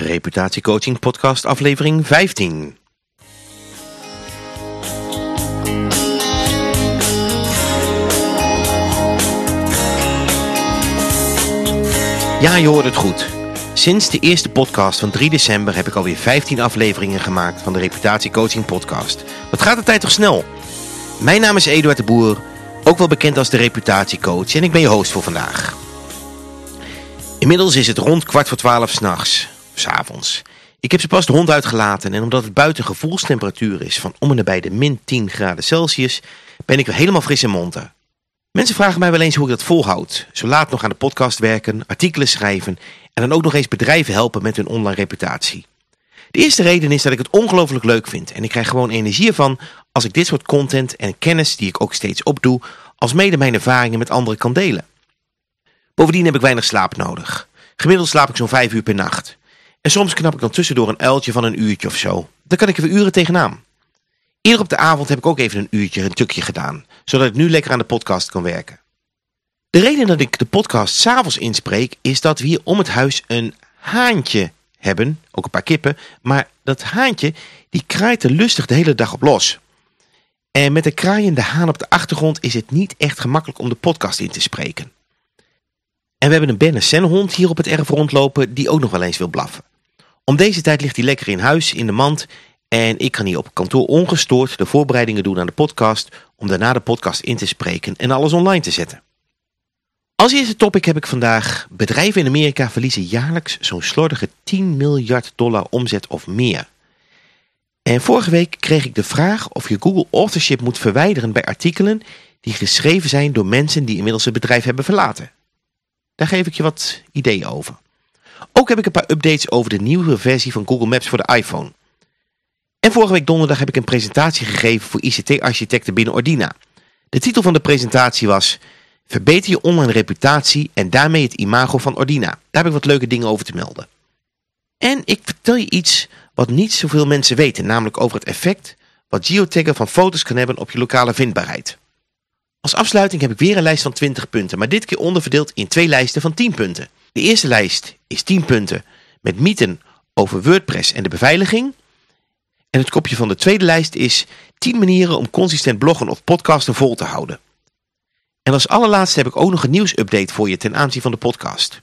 Reputatiecoaching podcast aflevering 15. Ja, je hoort het goed. Sinds de eerste podcast van 3 december heb ik alweer 15 afleveringen gemaakt van de Reputatiecoaching podcast. Wat gaat de tijd toch snel? Mijn naam is Eduard de Boer, ook wel bekend als de Reputatiecoach en ik ben je host voor vandaag. Inmiddels is het rond kwart voor twaalf s'nachts, s'avonds. Ik heb ze pas de hond uitgelaten en omdat het buiten gevoelstemperatuur is van om en nabij de min 10 graden Celsius, ben ik weer helemaal fris in monter. Mensen vragen mij wel eens hoe ik dat volhoud. Zo laat nog aan de podcast werken, artikelen schrijven en dan ook nog eens bedrijven helpen met hun online reputatie. De eerste reden is dat ik het ongelooflijk leuk vind en ik krijg gewoon energie ervan als ik dit soort content en kennis die ik ook steeds opdoe, als mede mijn ervaringen met anderen kan delen. Bovendien heb ik weinig slaap nodig. Gemiddeld slaap ik zo'n 5 uur per nacht. En soms knap ik dan tussendoor een uiltje van een uurtje of zo. Dan kan ik weer uren tegenaan. Eerder op de avond heb ik ook even een uurtje, een tukje gedaan. Zodat ik nu lekker aan de podcast kan werken. De reden dat ik de podcast s'avonds inspreek is dat we hier om het huis een haantje hebben. Ook een paar kippen. Maar dat haantje die kraait er lustig de hele dag op los. En met de kraaiende haan op de achtergrond is het niet echt gemakkelijk om de podcast in te spreken. En we hebben een Benne hier op het erf rondlopen die ook nog wel eens wil blaffen. Om deze tijd ligt hij lekker in huis, in de mand. En ik kan hier op kantoor ongestoord de voorbereidingen doen aan de podcast. Om daarna de podcast in te spreken en alles online te zetten. Als eerste topic heb ik vandaag. Bedrijven in Amerika verliezen jaarlijks zo'n slordige 10 miljard dollar omzet of meer. En vorige week kreeg ik de vraag of je Google Authorship moet verwijderen bij artikelen die geschreven zijn door mensen die inmiddels het bedrijf hebben verlaten. Daar geef ik je wat ideeën over. Ook heb ik een paar updates over de nieuwe versie van Google Maps voor de iPhone. En vorige week donderdag heb ik een presentatie gegeven voor ICT-architecten binnen Ordina. De titel van de presentatie was Verbeter je online reputatie en daarmee het imago van Ordina. Daar heb ik wat leuke dingen over te melden. En ik vertel je iets wat niet zoveel mensen weten, namelijk over het effect wat geotaggen van foto's kan hebben op je lokale vindbaarheid. Als afsluiting heb ik weer een lijst van 20 punten, maar dit keer onderverdeeld in twee lijsten van 10 punten. De eerste lijst is 10 punten met mythen over WordPress en de beveiliging. En het kopje van de tweede lijst is 10 manieren om consistent bloggen of podcasten vol te houden. En als allerlaatste heb ik ook nog een nieuwsupdate voor je ten aanzien van de podcast.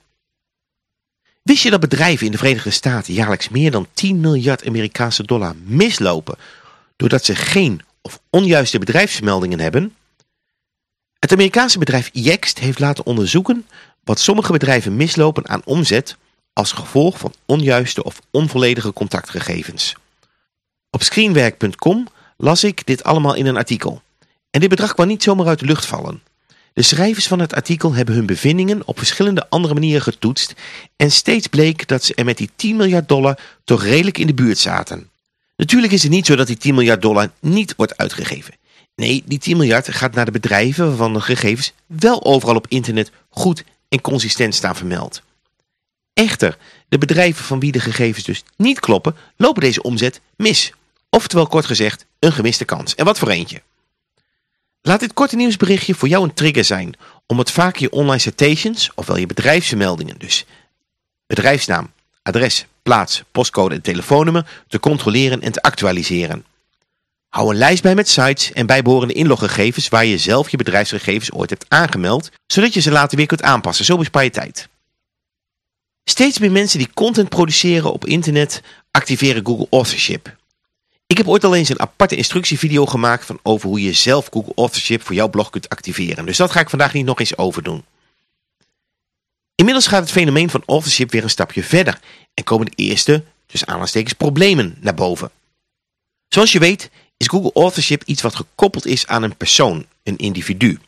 Wist je dat bedrijven in de Verenigde Staten jaarlijks meer dan 10 miljard Amerikaanse dollar mislopen doordat ze geen of onjuiste bedrijfsmeldingen hebben? Het Amerikaanse bedrijf Yext heeft laten onderzoeken wat sommige bedrijven mislopen aan omzet als gevolg van onjuiste of onvolledige contactgegevens. Op screenwerk.com las ik dit allemaal in een artikel. En dit bedrag kwam niet zomaar uit de lucht vallen. De schrijvers van het artikel hebben hun bevindingen op verschillende andere manieren getoetst en steeds bleek dat ze er met die 10 miljard dollar toch redelijk in de buurt zaten. Natuurlijk is het niet zo dat die 10 miljard dollar niet wordt uitgegeven. Nee, die 10 miljard gaat naar de bedrijven waarvan de gegevens wel overal op internet goed en consistent staan vermeld. Echter, de bedrijven van wie de gegevens dus niet kloppen, lopen deze omzet mis. Oftewel kort gezegd, een gemiste kans. En wat voor eentje. Laat dit korte nieuwsberichtje voor jou een trigger zijn om het vaak je online citations, ofwel je bedrijfsvermeldingen, dus bedrijfsnaam, adres, plaats, postcode en telefoonnummer, te controleren en te actualiseren. Hou een lijst bij met sites en bijbehorende inloggegevens waar je zelf je bedrijfsgegevens ooit hebt aangemeld, zodat je ze later weer kunt aanpassen. Zo bespaar je tijd. Steeds meer mensen die content produceren op internet activeren Google Authorship. Ik heb ooit al eens een aparte instructievideo gemaakt van over hoe je zelf Google Authorship voor jouw blog kunt activeren. Dus dat ga ik vandaag niet nog eens overdoen. Inmiddels gaat het fenomeen van authorship weer een stapje verder en komen de eerste, dus aanhalingstekens, problemen naar boven. Zoals je weet is Google Authorship iets wat gekoppeld is aan een persoon, een individu.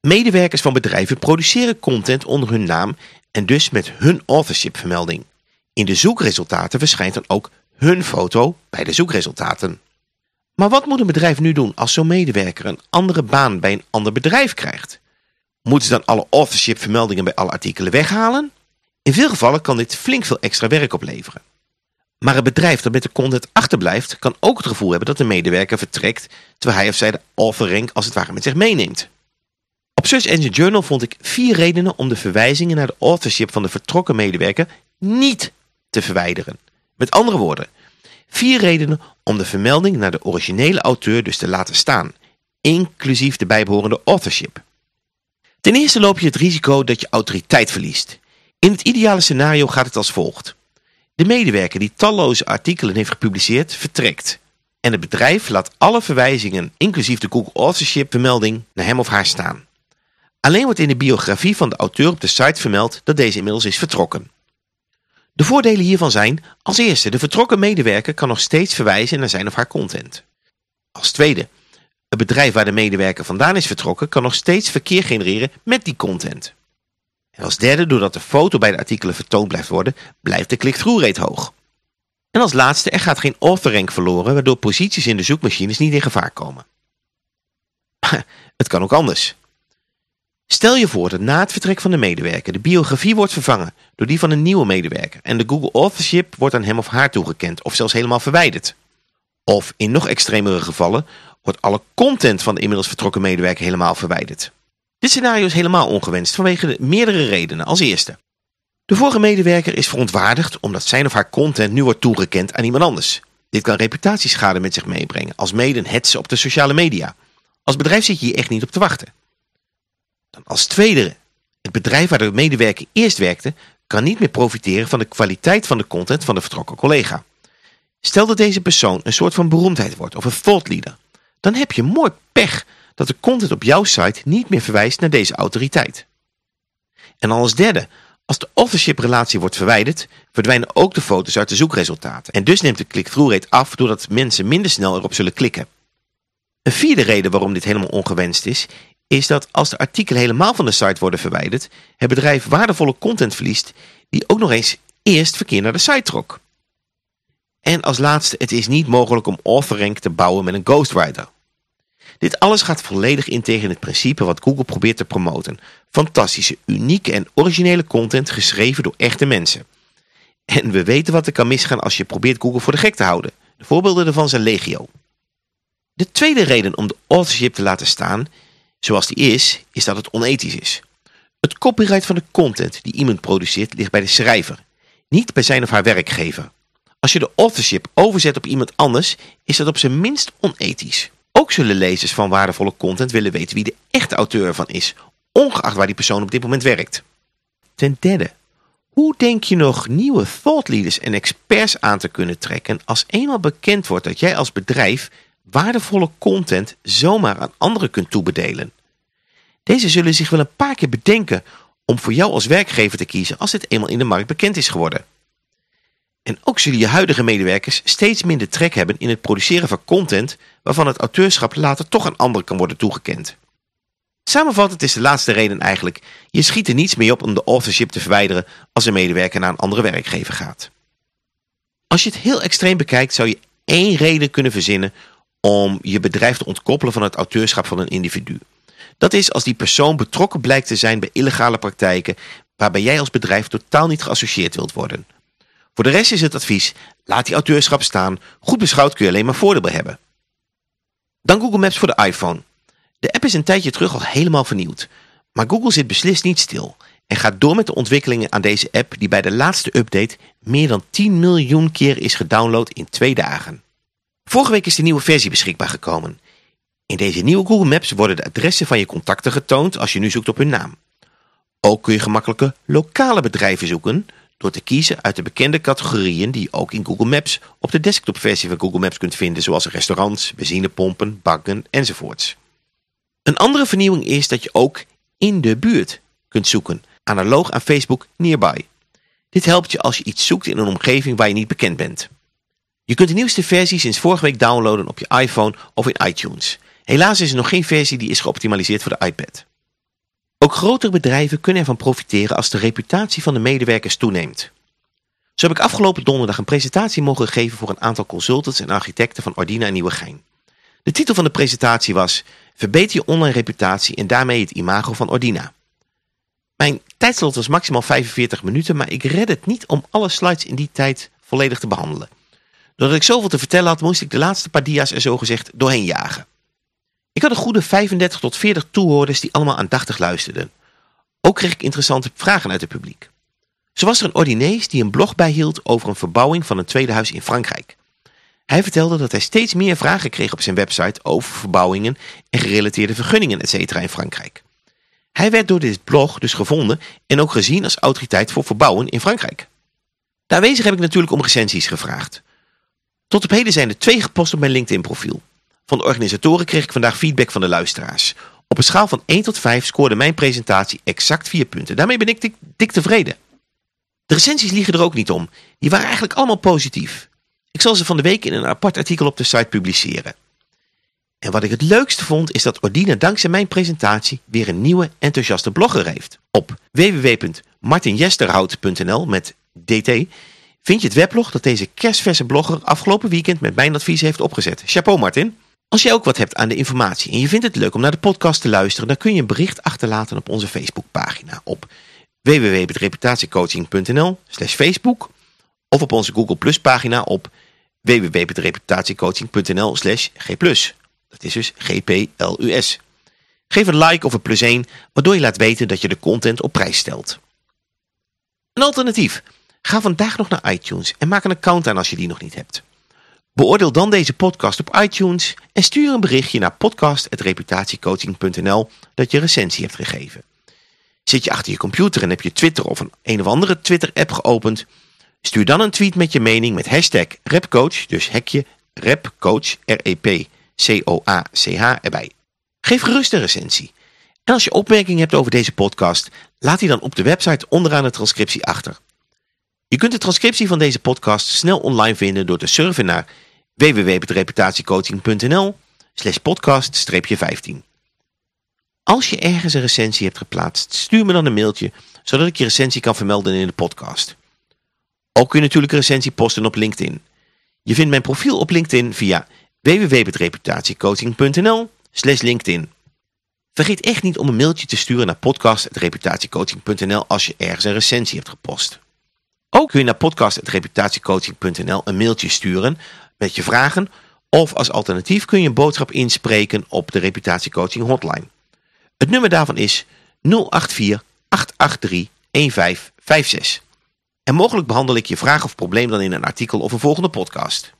Medewerkers van bedrijven produceren content onder hun naam en dus met hun authorship vermelding. In de zoekresultaten verschijnt dan ook hun foto bij de zoekresultaten. Maar wat moet een bedrijf nu doen als zo'n medewerker een andere baan bij een ander bedrijf krijgt? Moeten ze dan alle authorship vermeldingen bij alle artikelen weghalen? In veel gevallen kan dit flink veel extra werk opleveren. Maar het bedrijf dat met de content achterblijft kan ook het gevoel hebben dat de medewerker vertrekt terwijl hij of zij de author rank als het ware met zich meeneemt. Op Search Engine Journal vond ik vier redenen om de verwijzingen naar de authorship van de vertrokken medewerker niet te verwijderen. Met andere woorden, vier redenen om de vermelding naar de originele auteur dus te laten staan, inclusief de bijbehorende authorship. Ten eerste loop je het risico dat je autoriteit verliest. In het ideale scenario gaat het als volgt. De medewerker die talloze artikelen heeft gepubliceerd vertrekt. En het bedrijf laat alle verwijzingen, inclusief de Google Authorship vermelding, naar hem of haar staan. Alleen wordt in de biografie van de auteur op de site vermeld dat deze inmiddels is vertrokken. De voordelen hiervan zijn, als eerste, de vertrokken medewerker kan nog steeds verwijzen naar zijn of haar content. Als tweede, het bedrijf waar de medewerker vandaan is vertrokken kan nog steeds verkeer genereren met die content. En als derde, doordat de foto bij de artikelen vertoond blijft worden, blijft de click-through rate hoog. En als laatste, er gaat geen author rank verloren, waardoor posities in de zoekmachines niet in gevaar komen. het kan ook anders. Stel je voor dat na het vertrek van de medewerker de biografie wordt vervangen door die van een nieuwe medewerker en de Google Authorship wordt aan hem of haar toegekend of zelfs helemaal verwijderd. Of in nog extremere gevallen wordt alle content van de inmiddels vertrokken medewerker helemaal verwijderd. Dit scenario is helemaal ongewenst vanwege meerdere redenen. Als eerste. De vorige medewerker is verontwaardigd omdat zijn of haar content nu wordt toegekend aan iemand anders. Dit kan reputatieschade met zich meebrengen, als mede een hetsen op de sociale media. Als bedrijf zit je hier echt niet op te wachten. Dan als tweede, het bedrijf waar de medewerker eerst werkte, kan niet meer profiteren van de kwaliteit van de content van de vertrokken collega. Stel dat deze persoon een soort van beroemdheid wordt of een thought leader, dan heb je mooi pech dat de content op jouw site niet meer verwijst naar deze autoriteit. En als derde, als de authorship relatie wordt verwijderd, verdwijnen ook de foto's uit de zoekresultaten. En dus neemt de click-through rate af doordat mensen minder snel erop zullen klikken. Een vierde reden waarom dit helemaal ongewenst is, is dat als de artikelen helemaal van de site worden verwijderd, het bedrijf waardevolle content verliest die ook nog eens eerst verkeer naar de site trok. En als laatste, het is niet mogelijk om authorrank te bouwen met een ghostwriter. Dit alles gaat volledig in tegen het principe wat Google probeert te promoten. Fantastische, unieke en originele content geschreven door echte mensen. En we weten wat er kan misgaan als je probeert Google voor de gek te houden. De voorbeelden ervan zijn legio. De tweede reden om de authorship te laten staan, zoals die is, is dat het onethisch is. Het copyright van de content die iemand produceert ligt bij de schrijver, niet bij zijn of haar werkgever. Als je de authorship overzet op iemand anders, is dat op zijn minst onethisch. Ook zullen lezers van waardevolle content willen weten wie de echte auteur van is, ongeacht waar die persoon op dit moment werkt. Ten derde, hoe denk je nog nieuwe thought leaders en experts aan te kunnen trekken als eenmaal bekend wordt dat jij als bedrijf waardevolle content zomaar aan anderen kunt toebedelen? Deze zullen zich wel een paar keer bedenken om voor jou als werkgever te kiezen als dit eenmaal in de markt bekend is geworden. En ook zullen je huidige medewerkers steeds minder trek hebben in het produceren van content waarvan het auteurschap later toch aan anderen kan worden toegekend. Samenvattend is de laatste reden eigenlijk, je schiet er niets meer op om de authorship te verwijderen als een medewerker naar een andere werkgever gaat. Als je het heel extreem bekijkt zou je één reden kunnen verzinnen om je bedrijf te ontkoppelen van het auteurschap van een individu. Dat is als die persoon betrokken blijkt te zijn bij illegale praktijken waarbij jij als bedrijf totaal niet geassocieerd wilt worden. Voor de rest is het advies, laat die auteurschap staan, goed beschouwd kun je alleen maar voordeel hebben. Dan Google Maps voor de iPhone. De app is een tijdje terug al helemaal vernieuwd, maar Google zit beslist niet stil en gaat door met de ontwikkelingen aan deze app die bij de laatste update meer dan 10 miljoen keer is gedownload in twee dagen. Vorige week is de nieuwe versie beschikbaar gekomen. In deze nieuwe Google Maps worden de adressen van je contacten getoond als je nu zoekt op hun naam. Ook kun je gemakkelijke lokale bedrijven zoeken door te kiezen uit de bekende categorieën die je ook in Google Maps op de desktopversie van Google Maps kunt vinden, zoals restaurants, benzinepompen, bakken enzovoorts. Een andere vernieuwing is dat je ook in de buurt kunt zoeken, analoog aan Facebook Nearby. Dit helpt je als je iets zoekt in een omgeving waar je niet bekend bent. Je kunt de nieuwste versie sinds vorige week downloaden op je iPhone of in iTunes. Helaas is er nog geen versie die is geoptimaliseerd voor de iPad. Ook grotere bedrijven kunnen ervan profiteren als de reputatie van de medewerkers toeneemt. Zo heb ik afgelopen donderdag een presentatie mogen geven voor een aantal consultants en architecten van Ordina en Nieuwegein. De titel van de presentatie was Verbeter je online reputatie en daarmee het imago van Ordina. Mijn tijdslot was maximaal 45 minuten, maar ik redde het niet om alle slides in die tijd volledig te behandelen. Doordat ik zoveel te vertellen had, moest ik de laatste paar dia's er zogezegd doorheen jagen. Ik had een goede 35 tot 40 toehoorders die allemaal aandachtig luisterden. Ook kreeg ik interessante vragen uit het publiek. Zo was er een ordinees die een blog bijhield over een verbouwing van een tweede huis in Frankrijk. Hij vertelde dat hij steeds meer vragen kreeg op zijn website over verbouwingen en gerelateerde vergunningen etc. in Frankrijk. Hij werd door dit blog dus gevonden en ook gezien als autoriteit voor verbouwen in Frankrijk. Aanwezig heb ik natuurlijk om recensies gevraagd. Tot op heden zijn er twee gepost op mijn LinkedIn profiel. Van de organisatoren kreeg ik vandaag feedback van de luisteraars. Op een schaal van 1 tot 5 scoorde mijn presentatie exact 4 punten. Daarmee ben ik dik, dik tevreden. De recensies liegen er ook niet om. Die waren eigenlijk allemaal positief. Ik zal ze van de week in een apart artikel op de site publiceren. En wat ik het leukste vond is dat Ordina dankzij mijn presentatie weer een nieuwe enthousiaste blogger heeft. Op www.martinjesterhout.nl met dt vind je het weblog dat deze kerstverse blogger afgelopen weekend met mijn advies heeft opgezet. Chapeau Martin! Als je ook wat hebt aan de informatie en je vindt het leuk om naar de podcast te luisteren, dan kun je een bericht achterlaten op onze Facebookpagina op www.reputatiecoaching.nl Facebook of op onze Google Plus pagina op www.reputatiecoaching.nl g Dat is dus GPLUS. Geef een like of een plus 1, waardoor je laat weten dat je de content op prijs stelt. Een alternatief. Ga vandaag nog naar iTunes en maak een account aan als je die nog niet hebt. Beoordeel dan deze podcast op iTunes en stuur een berichtje naar podcast.reputatiecoaching.nl dat je recensie hebt gegeven. Zit je achter je computer en heb je Twitter of een, een of andere Twitter-app geopend? Stuur dan een tweet met je mening met hashtag RepCoach, dus hekje RepCoach, R-E-P-C-O-A-C-H erbij. Geef gerust een recensie. En als je opmerkingen hebt over deze podcast, laat die dan op de website onderaan de transcriptie achter. Je kunt de transcriptie van deze podcast snel online vinden door te surfen naar www.reputatiecoaching.nl slash podcast-15. Als je ergens een recensie hebt geplaatst, stuur me dan een mailtje, zodat ik je recensie kan vermelden in de podcast. Ook kun je natuurlijk een recensie posten op LinkedIn. Je vindt mijn profiel op LinkedIn via www.reputatiecoaching.nl slash LinkedIn. Vergeet echt niet om een mailtje te sturen naar podcast.reputatiecoaching.nl als je ergens een recensie hebt gepost. Ook kun je naar podcast.reputatiecoaching.nl een mailtje sturen met je vragen of als alternatief kun je een boodschap inspreken op de reputatiecoaching hotline. Het nummer daarvan is 084 883 1556. En mogelijk behandel ik je vraag of probleem dan in een artikel of een volgende podcast.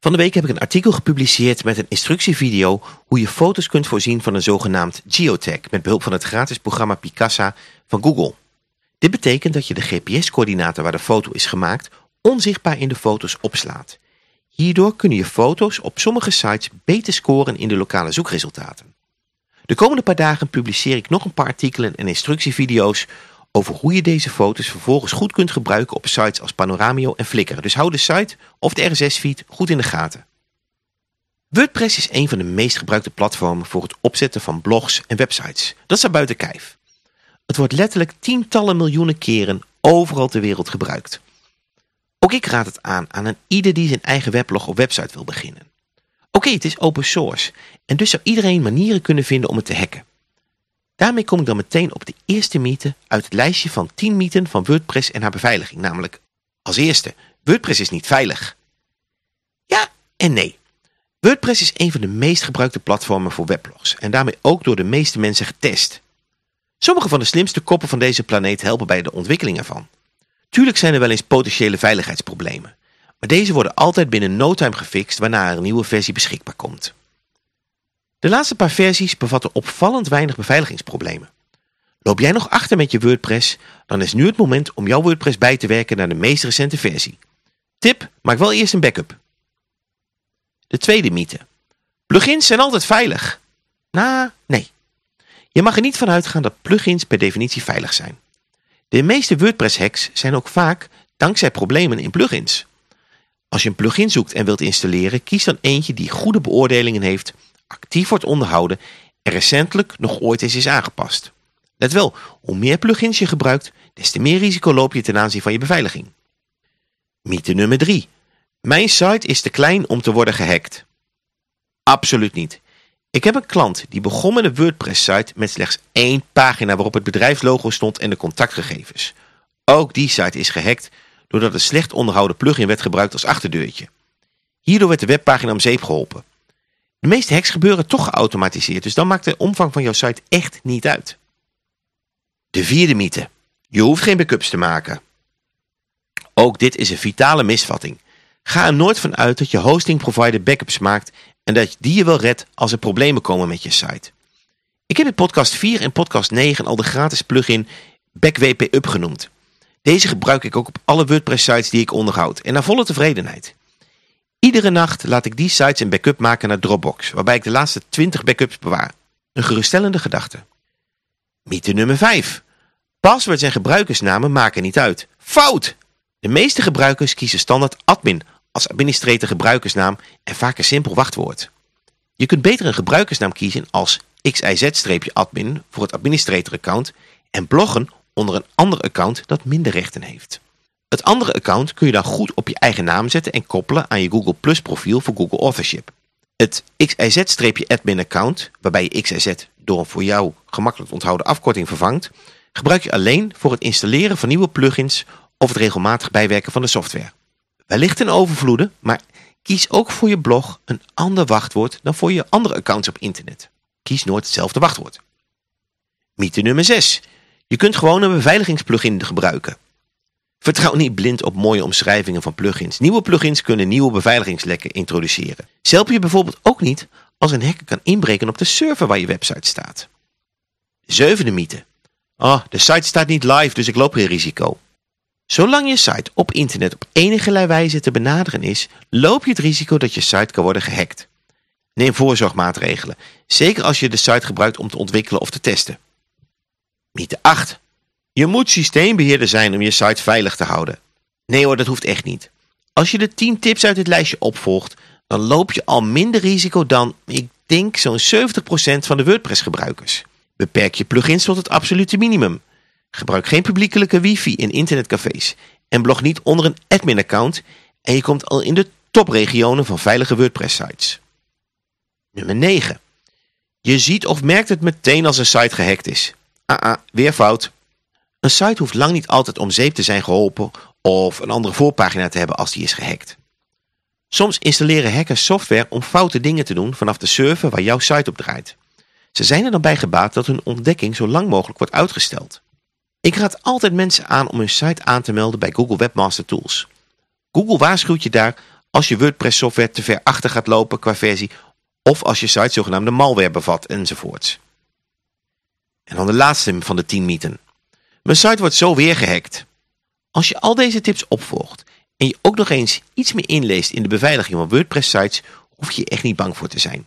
Van de week heb ik een artikel gepubliceerd met een instructievideo hoe je foto's kunt voorzien van een zogenaamd geotag met behulp van het gratis programma Picasa van Google. Dit betekent dat je de GPS-coördinaten waar de foto is gemaakt onzichtbaar in de foto's opslaat. Hierdoor kunnen je foto's op sommige sites beter scoren in de lokale zoekresultaten. De komende paar dagen publiceer ik nog een paar artikelen en instructievideo's over hoe je deze foto's vervolgens goed kunt gebruiken op sites als Panoramio en Flickr. Dus hou de site of de RSS-feed goed in de gaten. WordPress is een van de meest gebruikte platformen voor het opzetten van blogs en websites. Dat staat buiten kijf. Het wordt letterlijk tientallen miljoenen keren overal ter wereld gebruikt. Ook ik raad het aan aan een ieder die zijn eigen weblog of website wil beginnen. Oké, het is open source en dus zou iedereen manieren kunnen vinden om het te hacken. Daarmee kom ik dan meteen op de eerste mythe uit het lijstje van 10 mythen van WordPress en haar beveiliging. Namelijk, als eerste, WordPress is niet veilig. Ja en nee. WordPress is een van de meest gebruikte platformen voor weblogs en daarmee ook door de meeste mensen getest. Sommige van de slimste koppen van deze planeet helpen bij de ontwikkeling ervan. Tuurlijk zijn er wel eens potentiële veiligheidsproblemen, maar deze worden altijd binnen no time gefixt wanneer er een nieuwe versie beschikbaar komt. De laatste paar versies bevatten opvallend weinig beveiligingsproblemen. Loop jij nog achter met je WordPress, dan is nu het moment om jouw WordPress bij te werken naar de meest recente versie. Tip, maak wel eerst een backup. De tweede mythe. Plugins zijn altijd veilig. Nou, nee. Je mag er niet van uitgaan dat plugins per definitie veilig zijn. De meeste WordPress-hacks zijn ook vaak dankzij problemen in plugins. Als je een plugin zoekt en wilt installeren, kies dan eentje die goede beoordelingen heeft, actief wordt onderhouden en recentelijk nog ooit eens is aangepast. Let wel, hoe meer plugins je gebruikt, des te meer risico loop je ten aanzien van je beveiliging. Mythe nummer 3. Mijn site is te klein om te worden gehackt. Absoluut niet. Ik heb een klant die begon met een WordPress-site met slechts één pagina waarop het bedrijfslogo stond en de contactgegevens. Ook die site is gehackt doordat een slecht onderhouden plugin werd gebruikt als achterdeurtje. Hierdoor werd de webpagina om zeep geholpen. De meeste hacks gebeuren toch geautomatiseerd, dus dan maakt de omvang van jouw site echt niet uit. De vierde mythe. Je hoeft geen backups te maken. Ook dit is een vitale misvatting. Ga er nooit van uit dat je hosting provider backups maakt en dat die je wel redt als er problemen komen met je site. Ik heb in podcast 4 en podcast 9 al de gratis plugin BackWP Up genoemd. Deze gebruik ik ook op alle WordPress sites die ik onderhoud en naar volle tevredenheid. Iedere nacht laat ik die sites een backup maken naar Dropbox, waarbij ik de laatste 20 backups bewaar. Een geruststellende gedachte. Mythe nummer 5. Passwords en gebruikersnamen maken niet uit. Fout! De meeste gebruikers kiezen standaard admin als administrator gebruikersnaam en vaak een simpel wachtwoord. Je kunt beter een gebruikersnaam kiezen als xiz-admin voor het administrator account en bloggen onder een ander account dat minder rechten heeft. Het andere account kun je dan goed op je eigen naam zetten en koppelen aan je Google Plus profiel voor Google Authorship. Het XIZ-admin account, waarbij je XIZ door een voor jou gemakkelijk onthouden afkorting vervangt, gebruik je alleen voor het installeren van nieuwe plugins of het regelmatig bijwerken van de software. Wellicht een overvloede, maar kies ook voor je blog een ander wachtwoord dan voor je andere accounts op internet. Kies nooit hetzelfde wachtwoord. Mythe nummer 6. Je kunt gewoon een beveiligingsplugin gebruiken. Vertrouw niet blind op mooie omschrijvingen van plugins. Nieuwe plugins kunnen nieuwe beveiligingslekken introduceren. Ze helpen je bijvoorbeeld ook niet als een hacker kan inbreken op de server waar je website staat. Zevende mythe. Oh, de site staat niet live, dus ik loop geen risico. Zolang je site op internet op enige wijze te benaderen is, loop je het risico dat je site kan worden gehackt. Neem voorzorgmaatregelen, zeker als je de site gebruikt om te ontwikkelen of te testen. Mythe 8. Je moet systeembeheerder zijn om je site veilig te houden. Nee hoor, dat hoeft echt niet. Als je de 10 tips uit dit lijstje opvolgt, dan loop je al minder risico dan, ik denk, zo'n 70% van de WordPress gebruikers. Beperk je plugins tot het absolute minimum. Gebruik geen publiekelijke wifi in internetcafés en blog niet onder een admin-account en je komt al in de topregionen van veilige WordPress-sites. Nummer 9. Je ziet of merkt het meteen als een site gehackt is. Ah, ah, weer fout. Een site hoeft lang niet altijd om zeep te zijn geholpen of een andere voorpagina te hebben als die is gehackt. Soms installeren hackers software om foute dingen te doen vanaf de server waar jouw site op draait. Ze zijn er dan bij gebaat dat hun ontdekking zo lang mogelijk wordt uitgesteld. Ik raad altijd mensen aan om hun site aan te melden bij Google Webmaster Tools. Google waarschuwt je daar als je WordPress software te ver achter gaat lopen qua versie of als je site zogenaamde malware bevat enzovoorts. En dan de laatste van de 10 mythen. Mijn site wordt zo weer gehackt. Als je al deze tips opvolgt en je ook nog eens iets meer inleest in de beveiliging van WordPress sites, hoef je echt niet bang voor te zijn.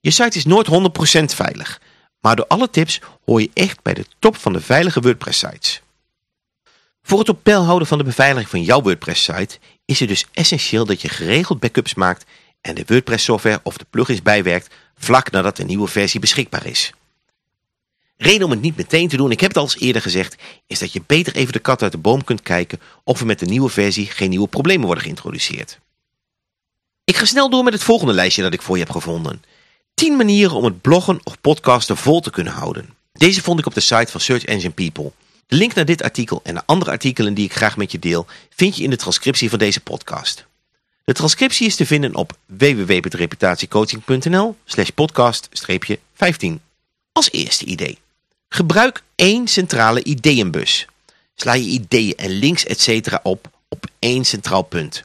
Je site is nooit 100% veilig, maar door alle tips hoor je echt bij de top van de veilige WordPress sites. Voor het op peil houden van de beveiliging van jouw WordPress site is het dus essentieel dat je geregeld backups maakt en de WordPress software of de plugins bijwerkt vlak nadat de nieuwe versie beschikbaar is. Reden om het niet meteen te doen, ik heb het al eens eerder gezegd, is dat je beter even de kat uit de boom kunt kijken of er met de nieuwe versie geen nieuwe problemen worden geïntroduceerd. Ik ga snel door met het volgende lijstje dat ik voor je heb gevonden. 10 manieren om het bloggen of podcasten vol te kunnen houden. Deze vond ik op de site van Search Engine People. De link naar dit artikel en naar andere artikelen die ik graag met je deel vind je in de transcriptie van deze podcast. De transcriptie is te vinden op www.reputatiecoaching.nl slash podcast-15. Als eerste idee. Gebruik één centrale ideeënbus. Sla je ideeën en links etc. op op één centraal punt.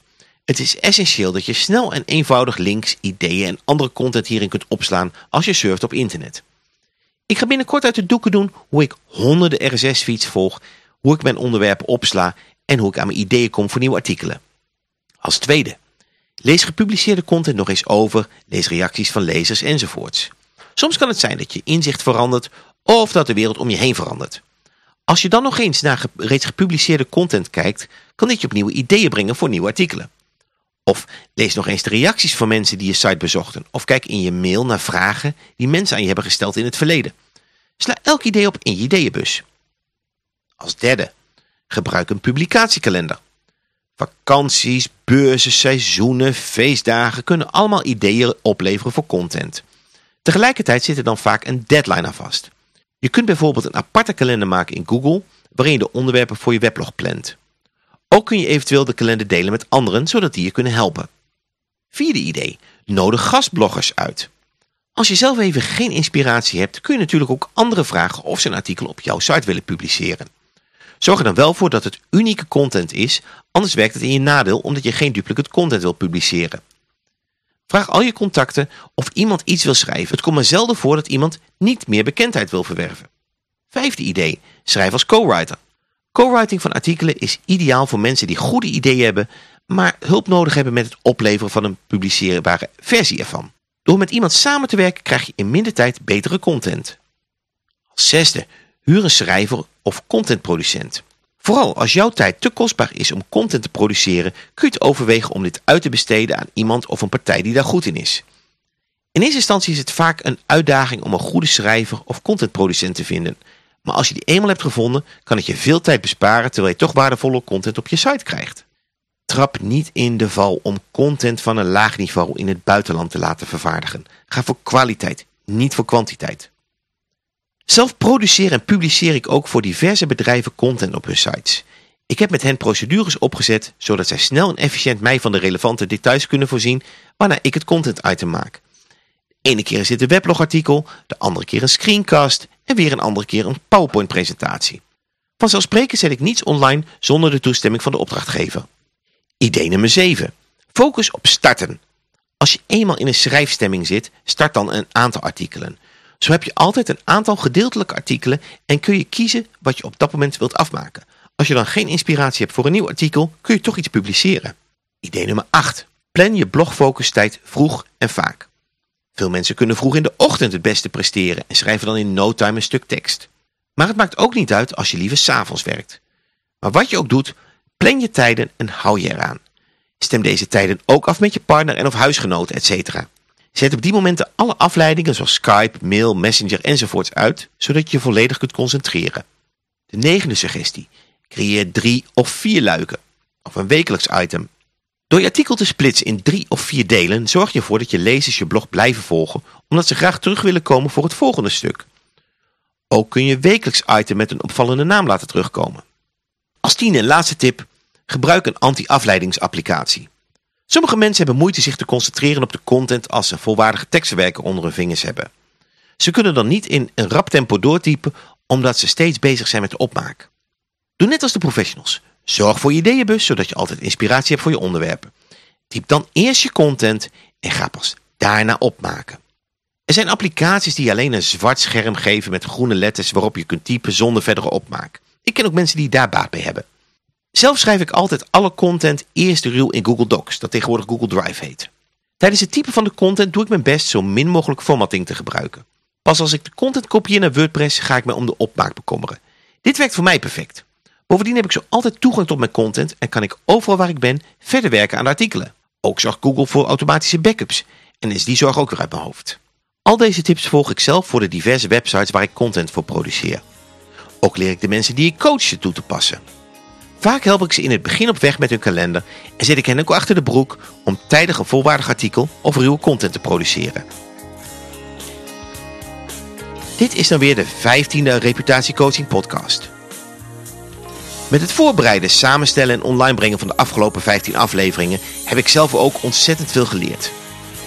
Het is essentieel dat je snel en eenvoudig links, ideeën en andere content hierin kunt opslaan als je surft op internet. Ik ga binnenkort uit de doeken doen hoe ik honderden RSS-feeds volg, hoe ik mijn onderwerpen opsla en hoe ik aan mijn ideeën kom voor nieuwe artikelen. Als tweede, lees gepubliceerde content nog eens over, lees reacties van lezers enzovoorts. Soms kan het zijn dat je inzicht verandert of dat de wereld om je heen verandert. Als je dan nog eens naar reeds gepubliceerde content kijkt, kan dit je op nieuwe ideeën brengen voor nieuwe artikelen. Of lees nog eens de reacties van mensen die je site bezochten. Of kijk in je mail naar vragen die mensen aan je hebben gesteld in het verleden. Sla elk idee op in je ideeënbus. Als derde, gebruik een publicatiekalender. Vakanties, beurzen, seizoenen, feestdagen kunnen allemaal ideeën opleveren voor content. Tegelijkertijd zit er dan vaak een deadline aan vast. Je kunt bijvoorbeeld een aparte kalender maken in Google waarin je de onderwerpen voor je weblog plant. Ook kun je eventueel de kalender delen met anderen, zodat die je kunnen helpen. Vierde idee, nodig gastbloggers uit. Als je zelf even geen inspiratie hebt, kun je natuurlijk ook anderen vragen of ze een artikel op jouw site willen publiceren. Zorg er dan wel voor dat het unieke content is, anders werkt het in je nadeel omdat je geen duplicate content wil publiceren. Vraag al je contacten of iemand iets wil schrijven. Het komt maar zelden voor dat iemand niet meer bekendheid wil verwerven. Vijfde idee. Schrijf als co-writer. Co-writing van artikelen is ideaal voor mensen die goede ideeën hebben, maar hulp nodig hebben met het opleveren van een publiceerbare versie ervan. Door met iemand samen te werken krijg je in minder tijd betere content. Als zesde, huur een schrijver of contentproducent. Vooral als jouw tijd te kostbaar is om content te produceren, kun je het overwegen om dit uit te besteden aan iemand of een partij die daar goed in is. In eerste instantie is het vaak een uitdaging om een goede schrijver of contentproducent te vinden. Maar als je die eenmaal hebt gevonden, kan het je veel tijd besparen terwijl je toch waardevolle content op je site krijgt. Trap niet in de val om content van een laag niveau in het buitenland te laten vervaardigen. Ga voor kwaliteit, niet voor kwantiteit. Zelf produceer en publiceer ik ook voor diverse bedrijven content op hun sites. Ik heb met hen procedures opgezet, zodat zij snel en efficiënt mij van de relevante details kunnen voorzien, waarna ik het content item maak. De ene keer is een weblogartikel, de andere keer een screencast en weer een andere keer een PowerPoint presentatie. Vanzelfsprekend zet ik niets online zonder de toestemming van de opdrachtgever. Idee nummer 7. Focus op starten. Als je eenmaal in een schrijfstemming zit, start dan een aantal artikelen. Zo heb je altijd een aantal gedeeltelijke artikelen en kun je kiezen wat je op dat moment wilt afmaken. Als je dan geen inspiratie hebt voor een nieuw artikel, kun je toch iets publiceren. Idee nummer 8. Plan je blogfocustijd vroeg en vaak. Veel mensen kunnen vroeg in de ochtend het beste presteren en schrijven dan in no time een stuk tekst. Maar het maakt ook niet uit als je liever s'avonds werkt. Maar wat je ook doet, plan je tijden en hou je eraan. Stem deze tijden ook af met je partner en of huisgenoten, etc. Zet op die momenten alle afleidingen zoals Skype, mail, messenger enzovoorts uit, zodat je je volledig kunt concentreren. De negende suggestie. Creëer drie of vier luiken. Of een wekelijks item. Door je artikel te splitsen in drie of vier delen zorg je ervoor dat je lezers je blog blijven volgen, omdat ze graag terug willen komen voor het volgende stuk. Ook kun je wekelijks item met een opvallende naam laten terugkomen. Als tiende en laatste tip, gebruik een anti-afleidingsapplicatie. Sommige mensen hebben moeite zich te concentreren op de content als ze volwaardige tekstverwerker onder hun vingers hebben. Ze kunnen dan niet in een rap tempo doortypen omdat ze steeds bezig zijn met de opmaak. Doe net als de professionals. Zorg voor je ideeënbus zodat je altijd inspiratie hebt voor je onderwerpen. Typ dan eerst je content en ga pas daarna opmaken. Er zijn applicaties die alleen een zwart scherm geven met groene letters waarop je kunt typen zonder verdere opmaak. Ik ken ook mensen die daar baat bij hebben. Zelf schrijf ik altijd alle content eerst ruw in Google Docs, dat tegenwoordig Google Drive heet. Tijdens het typen van de content doe ik mijn best zo min mogelijk formatting te gebruiken. Pas als ik de content kopieer naar WordPress ga ik me om de opmaak bekommeren. Dit werkt voor mij perfect. Bovendien heb ik zo altijd toegang tot mijn content en kan ik overal waar ik ben verder werken aan artikelen. Ook zorgt Google voor automatische backups en is die zorg ook weer uit mijn hoofd. Al deze tips volg ik zelf voor de diverse websites waar ik content voor produceer. Ook leer ik de mensen die ik coach toe te passen. Vaak help ik ze in het begin op weg met hun kalender en zet ik hen ook achter de broek om tijdig een volwaardig artikel of ruwe content te produceren. Dit is dan weer de 15e Reputatiecoaching podcast. Met het voorbereiden, samenstellen en online brengen van de afgelopen 15 afleveringen heb ik zelf ook ontzettend veel geleerd.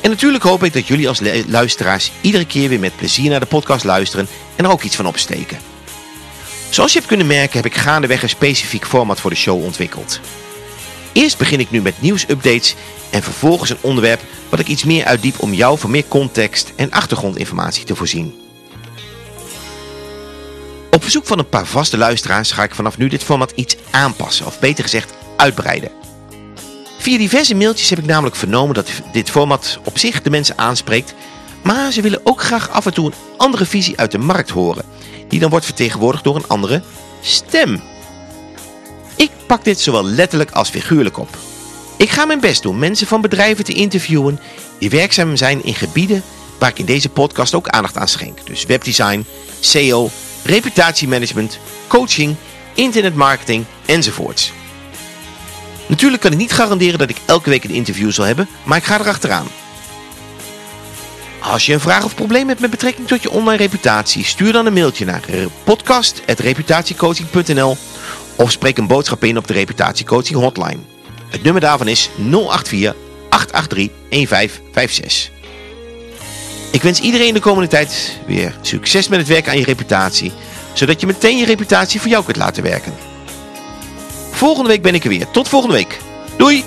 En natuurlijk hoop ik dat jullie als luisteraars iedere keer weer met plezier naar de podcast luisteren en er ook iets van opsteken. Zoals je hebt kunnen merken heb ik gaandeweg een specifiek format voor de show ontwikkeld. Eerst begin ik nu met nieuwsupdates en vervolgens een onderwerp wat ik iets meer uitdiep om jou voor meer context en achtergrondinformatie te voorzien. Op verzoek van een paar vaste luisteraars ga ik vanaf nu dit format iets aanpassen, of beter gezegd uitbreiden. Via diverse mailtjes heb ik namelijk vernomen dat dit format op zich de mensen aanspreekt, maar ze willen ook graag af en toe een andere visie uit de markt horen die dan wordt vertegenwoordigd door een andere stem. Ik pak dit zowel letterlijk als figuurlijk op. Ik ga mijn best doen mensen van bedrijven te interviewen die werkzaam zijn in gebieden waar ik in deze podcast ook aandacht aan schenk. Dus webdesign, SEO, reputatiemanagement, coaching, internetmarketing enzovoorts. Natuurlijk kan ik niet garanderen dat ik elke week een interview zal hebben, maar ik ga erachteraan. Als je een vraag of probleem hebt met betrekking tot je online reputatie, stuur dan een mailtje naar podcast.reputatiecoaching.nl of spreek een boodschap in op de Reputatiecoaching hotline. Het nummer daarvan is 084 883 1556. Ik wens iedereen de komende tijd weer succes met het werken aan je reputatie. Zodat je meteen je reputatie voor jou kunt laten werken. Volgende week ben ik er weer. Tot volgende week. Doei!